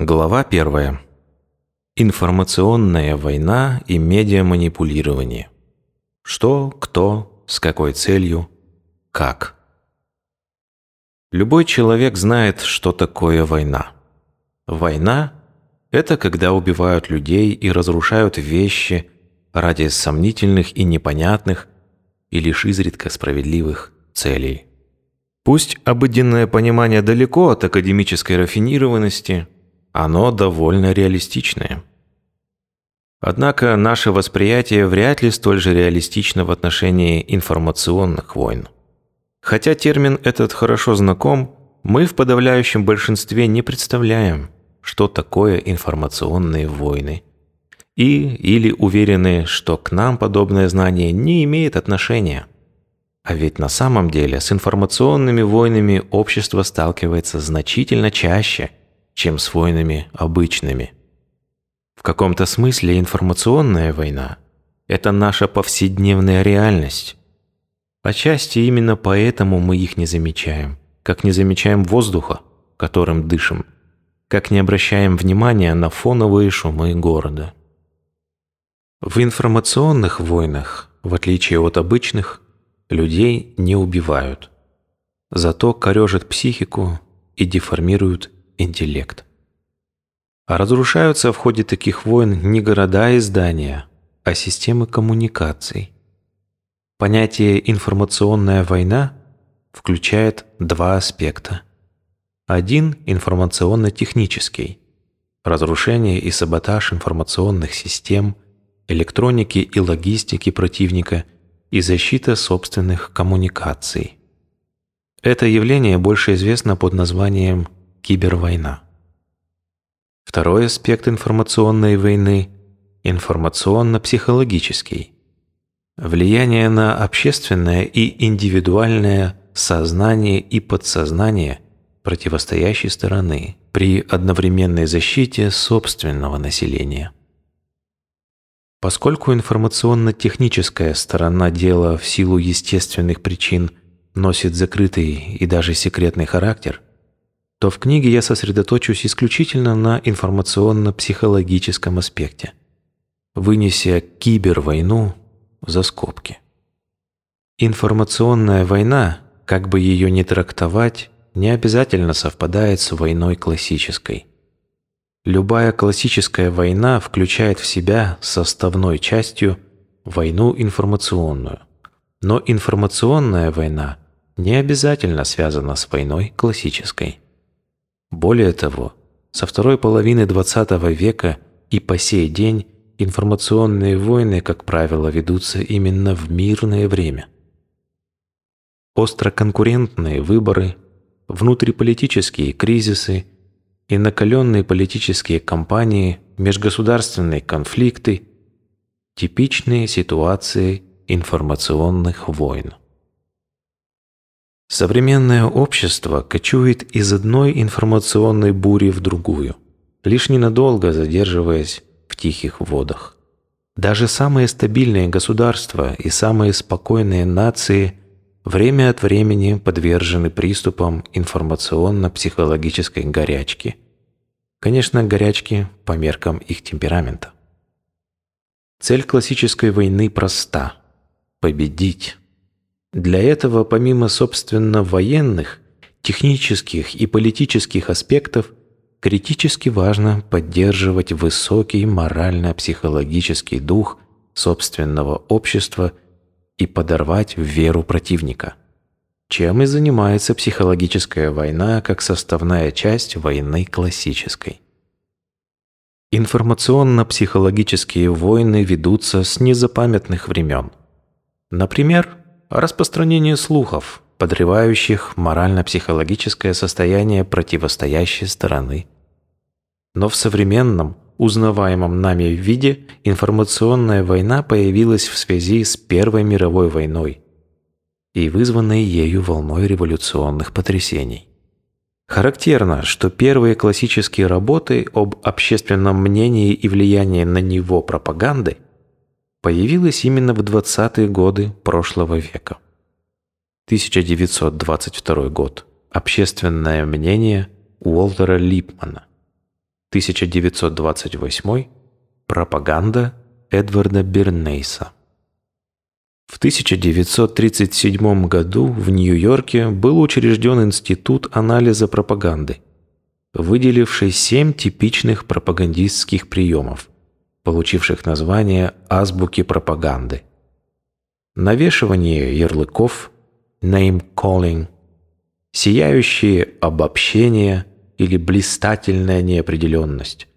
Глава первая. Информационная война и медиаманипулирование. Что, кто, с какой целью, как. Любой человек знает, что такое война. Война – это когда убивают людей и разрушают вещи ради сомнительных и непонятных, и лишь изредка справедливых целей. Пусть обыденное понимание далеко от академической рафинированности – оно довольно реалистичное. Однако наше восприятие вряд ли столь же реалистично в отношении информационных войн. Хотя термин этот хорошо знаком, мы в подавляющем большинстве не представляем, что такое информационные войны. И или уверены, что к нам подобное знание не имеет отношения. А ведь на самом деле с информационными войнами общество сталкивается значительно чаще – чем с войнами обычными. В каком-то смысле информационная война – это наша повседневная реальность. Отчасти именно поэтому мы их не замечаем, как не замечаем воздуха, которым дышим, как не обращаем внимания на фоновые шумы города. В информационных войнах, в отличие от обычных, людей не убивают. Зато корежат психику и деформируют интеллект. А разрушаются в ходе таких войн не города и здания, а системы коммуникаций. Понятие «информационная война» включает два аспекта. Один – информационно-технический – разрушение и саботаж информационных систем, электроники и логистики противника и защита собственных коммуникаций. Это явление больше известно под названием Кибервойна. Второй аспект информационной войны – информационно-психологический. Влияние на общественное и индивидуальное сознание и подсознание противостоящей стороны при одновременной защите собственного населения. Поскольку информационно-техническая сторона дела в силу естественных причин носит закрытый и даже секретный характер – то в книге я сосредоточусь исключительно на информационно-психологическом аспекте, вынеся кибервойну за скобки. Информационная война, как бы ее ни трактовать, не обязательно совпадает с войной классической. Любая классическая война включает в себя составной частью войну информационную. Но информационная война не обязательно связана с войной классической. Более того, со второй половины XX века и по сей день информационные войны, как правило, ведутся именно в мирное время. Остроконкурентные выборы, внутриполитические кризисы и накаленные политические кампании, межгосударственные конфликты – типичные ситуации информационных войн. Современное общество кочует из одной информационной бури в другую, лишь ненадолго задерживаясь в тихих водах. Даже самые стабильные государства и самые спокойные нации время от времени подвержены приступам информационно-психологической горячки. Конечно, горячки по меркам их темперамента. Цель классической войны проста – победить. Для этого, помимо, собственно, военных, технических и политических аспектов, критически важно поддерживать высокий морально-психологический дух собственного общества и подорвать веру противника. Чем и занимается психологическая война как составная часть войны классической. Информационно-психологические войны ведутся с незапамятных времен. Например, распространение слухов, подрывающих морально-психологическое состояние противостоящей стороны. Но в современном, узнаваемом нами виде информационная война появилась в связи с Первой мировой войной и вызванной ею волной революционных потрясений. Характерно, что первые классические работы об общественном мнении и влиянии на него пропаганды – появилась именно в 20-е годы прошлого века. 1922 год. Общественное мнение Уолтера Липмана. 1928. Пропаганда Эдварда Бернейса. В 1937 году в Нью-Йорке был учрежден Институт анализа пропаганды, выделивший семь типичных пропагандистских приемов, получивших название «азбуки пропаганды». Навешивание ярлыков, name-calling, сияющие обобщения или блистательная неопределенность,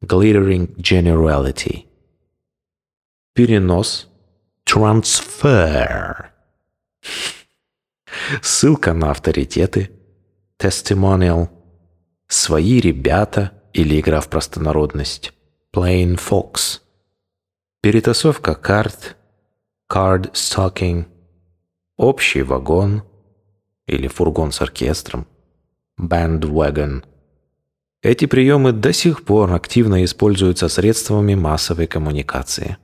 glittering generality, перенос – Transfer. Ссылка на авторитеты. Testimonial. Свои ребята или игра в простонародность. Plain Fox. Перетасовка карт. Card stocking. Общий вагон или фургон с оркестром. Bandwagon. Эти приемы до сих пор активно используются средствами массовой коммуникации.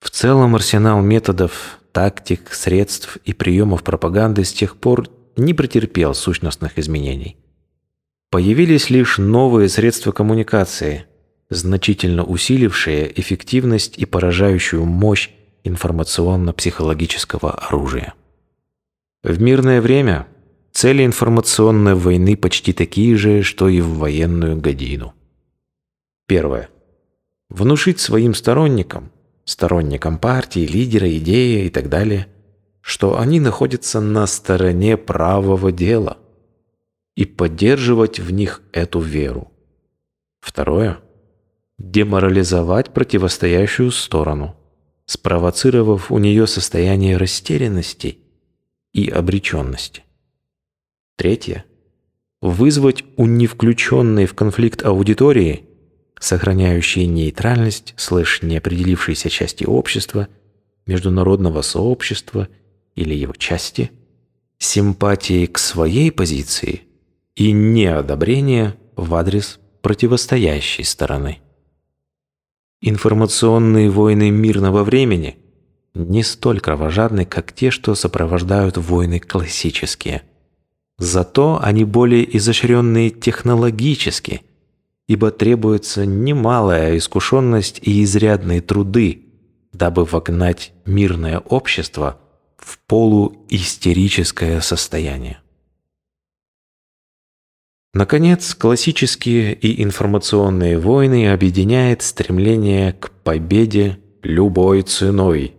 В целом арсенал методов, тактик, средств и приемов пропаганды с тех пор не претерпел сущностных изменений. Появились лишь новые средства коммуникации, значительно усилившие эффективность и поражающую мощь информационно-психологического оружия. В мирное время цели информационной войны почти такие же, что и в военную годину. Первое. Внушить своим сторонникам, сторонникам партии, лидера, идеи и так далее, что они находятся на стороне правого дела и поддерживать в них эту веру. Второе – деморализовать противостоящую сторону, спровоцировав у нее состояние растерянности и обреченности. Третье – вызвать у невключенной в конфликт аудитории – сохраняющие нейтральность слэш неопределившейся части общества, международного сообщества или его части, симпатии к своей позиции и неодобрение в адрес противостоящей стороны. Информационные войны мирного времени не столь кровожадны, как те, что сопровождают войны классические. Зато они более изощренные технологически – ибо требуется немалая искушенность и изрядные труды, дабы вогнать мирное общество в полуистерическое состояние. Наконец, классические и информационные войны объединяет стремление к победе любой ценой.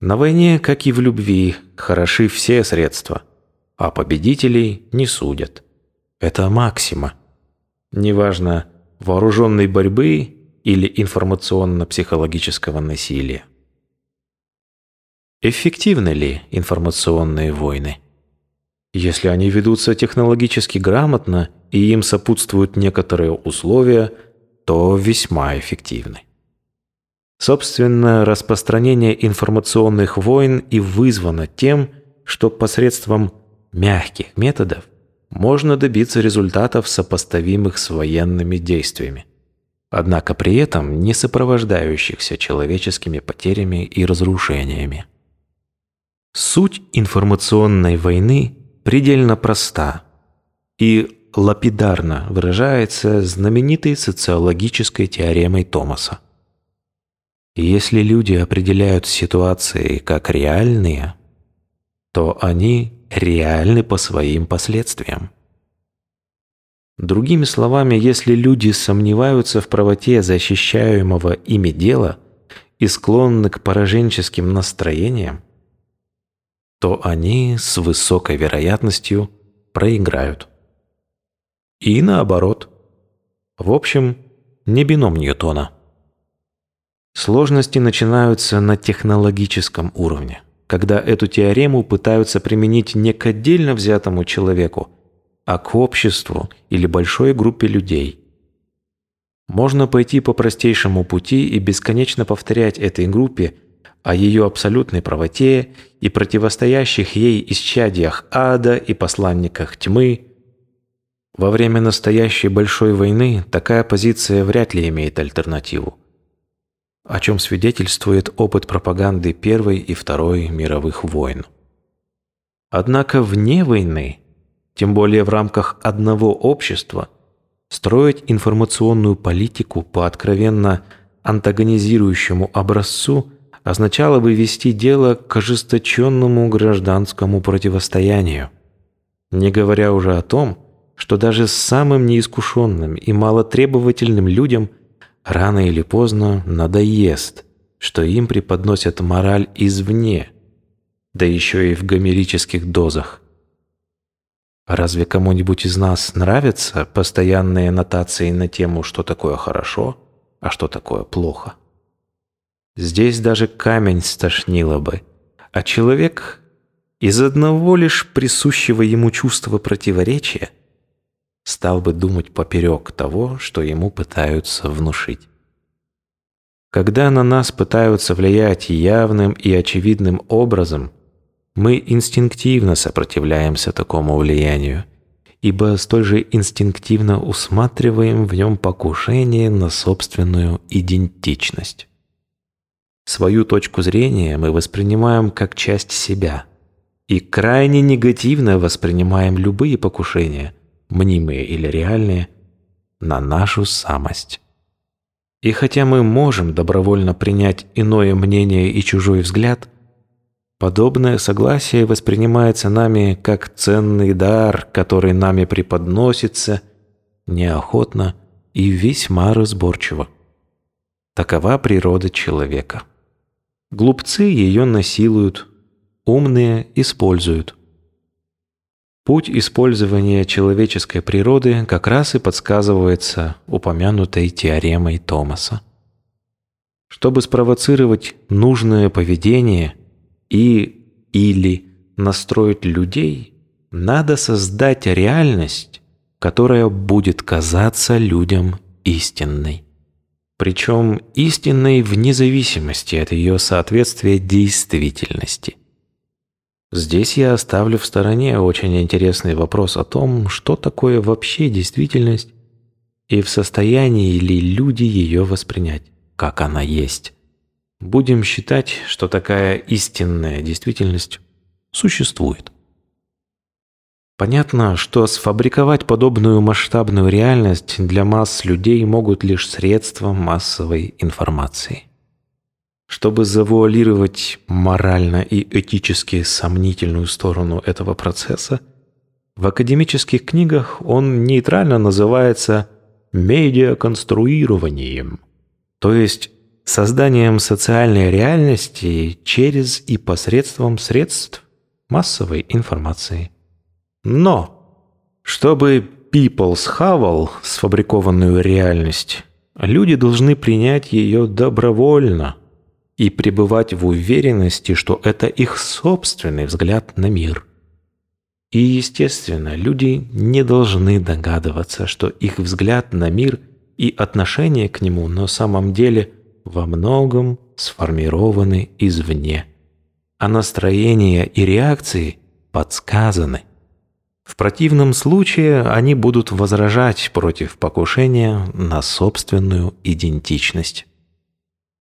На войне, как и в любви, хороши все средства, а победителей не судят. Это максима неважно, вооруженной борьбы или информационно-психологического насилия. Эффективны ли информационные войны? Если они ведутся технологически грамотно и им сопутствуют некоторые условия, то весьма эффективны. Собственно, распространение информационных войн и вызвано тем, что посредством мягких методов можно добиться результатов, сопоставимых с военными действиями, однако при этом не сопровождающихся человеческими потерями и разрушениями. Суть информационной войны предельно проста и лапидарно выражается знаменитой социологической теоремой Томаса. Если люди определяют ситуации как реальные, то они реальны по своим последствиям. Другими словами, если люди сомневаются в правоте защищаемого ими дела и склонны к пораженческим настроениям, то они с высокой вероятностью проиграют. И наоборот. В общем, не бином Ньютона. Сложности начинаются на технологическом уровне когда эту теорему пытаются применить не к отдельно взятому человеку, а к обществу или большой группе людей. Можно пойти по простейшему пути и бесконечно повторять этой группе о ее абсолютной правоте и противостоящих ей исчадиях ада и посланниках тьмы. Во время настоящей большой войны такая позиция вряд ли имеет альтернативу о чем свидетельствует опыт пропаганды Первой и Второй мировых войн. Однако вне войны, тем более в рамках одного общества, строить информационную политику по откровенно антагонизирующему образцу означало бы вести дело к ожесточенному гражданскому противостоянию. Не говоря уже о том, что даже самым неискушенным и малотребовательным людям рано или поздно надоест, что им преподносят мораль извне, да еще и в гомерических дозах. Разве кому-нибудь из нас нравятся постоянные нотации на тему, что такое хорошо, а что такое плохо? Здесь даже камень стошнило бы, а человек из одного лишь присущего ему чувства противоречия стал бы думать поперек того, что ему пытаются внушить. Когда на нас пытаются влиять явным и очевидным образом, мы инстинктивно сопротивляемся такому влиянию, ибо столь же инстинктивно усматриваем в нем покушение на собственную идентичность. Свою точку зрения мы воспринимаем как часть себя и крайне негативно воспринимаем любые покушения, мнимые или реальные, на нашу самость. И хотя мы можем добровольно принять иное мнение и чужой взгляд, подобное согласие воспринимается нами как ценный дар, который нами преподносится неохотно и весьма разборчиво. Такова природа человека. Глупцы ее насилуют, умные используют. Путь использования человеческой природы как раз и подсказывается упомянутой теоремой Томаса. Чтобы спровоцировать нужное поведение и или настроить людей, надо создать реальность, которая будет казаться людям истинной. Причем истинной вне зависимости от ее соответствия действительности – Здесь я оставлю в стороне очень интересный вопрос о том, что такое вообще действительность и в состоянии ли люди ее воспринять, как она есть. Будем считать, что такая истинная действительность существует. Понятно, что сфабриковать подобную масштабную реальность для масс людей могут лишь средства массовой информации. Чтобы завуалировать морально и этически сомнительную сторону этого процесса, в академических книгах он нейтрально называется медиаконструированием, то есть созданием социальной реальности через и посредством средств массовой информации. Но, чтобы people схавал сфабрикованную реальность, люди должны принять ее добровольно – и пребывать в уверенности, что это их собственный взгляд на мир. И, естественно, люди не должны догадываться, что их взгляд на мир и отношение к нему на самом деле во многом сформированы извне, а настроения и реакции подсказаны. В противном случае они будут возражать против покушения на собственную идентичность.